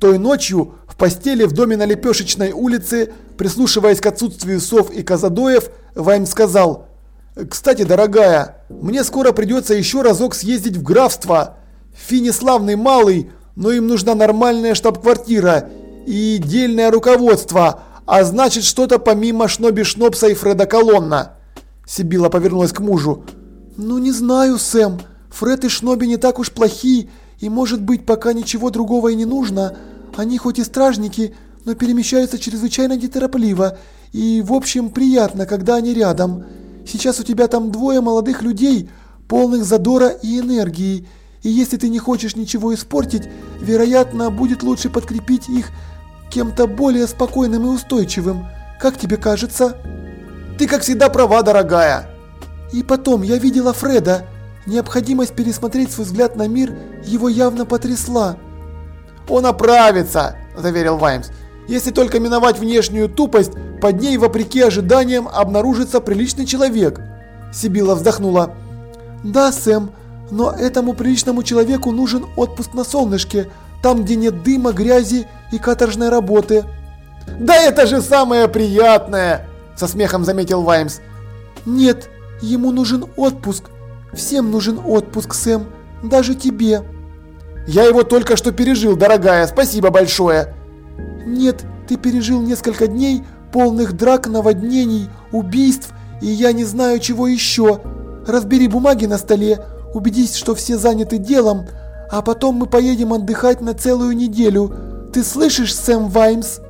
Той ночью в постели в доме на Лепешечной улице, прислушиваясь к отсутствию сов и казадоев, Вайм сказал «Кстати, дорогая, мне скоро придется еще разок съездить в графство. Фини славный малый, но им нужна нормальная штаб-квартира и дельное руководство, а значит что-то помимо Шноби Шнопса и Фреда Колонна». Сибила повернулась к мужу. «Ну не знаю, Сэм, Фред и Шноби не так уж плохие, и может быть пока ничего другого и не нужно. Они хоть и стражники, но перемещаются чрезвычайно неторопливо, и в общем приятно, когда они рядом. Сейчас у тебя там двое молодых людей, полных задора и энергии, и если ты не хочешь ничего испортить, вероятно, будет лучше подкрепить их кем-то более спокойным и устойчивым. Как тебе кажется? Ты как всегда права, дорогая. И потом, я видела Фреда. Необходимость пересмотреть свой взгляд на мир его явно потрясла. «Он оправится», – заверил Ваймс. «Если только миновать внешнюю тупость, под ней, вопреки ожиданиям, обнаружится приличный человек». Сибила вздохнула. «Да, Сэм, но этому приличному человеку нужен отпуск на солнышке, там, где нет дыма, грязи и каторжной работы». «Да это же самое приятное!» – со смехом заметил Ваймс. «Нет, ему нужен отпуск. Всем нужен отпуск, Сэм, даже тебе». «Я его только что пережил, дорогая, спасибо большое!» «Нет, ты пережил несколько дней, полных драк, наводнений, убийств, и я не знаю чего еще. Разбери бумаги на столе, убедись, что все заняты делом, а потом мы поедем отдыхать на целую неделю. Ты слышишь, Сэм Ваймс?»